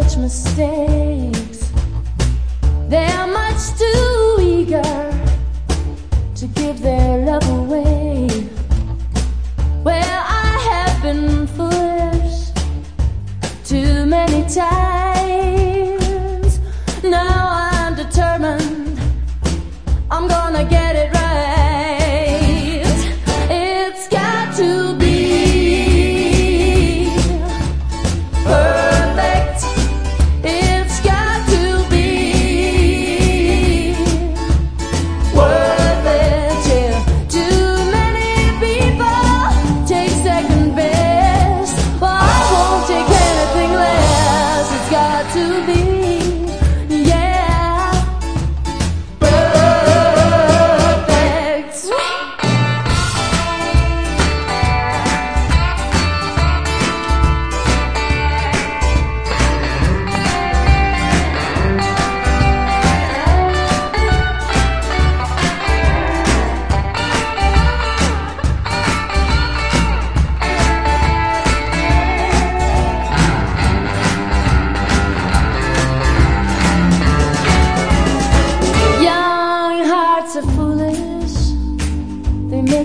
such mistakes. They're much too eager to give their love away. Well, I have been foolish too many times. Now I'm determined I'm gonna get.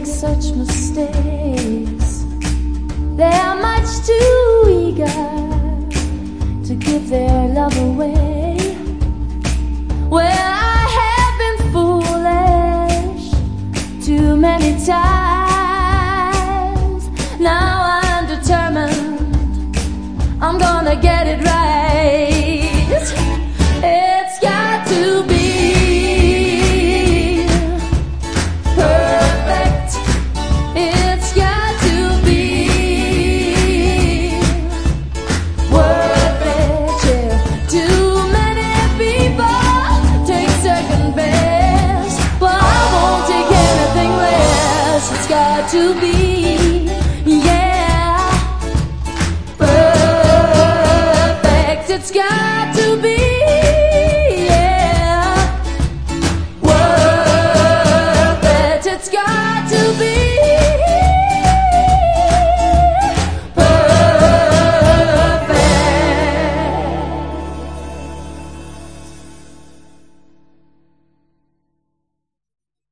such mistakes. They are much too eager to give their got to be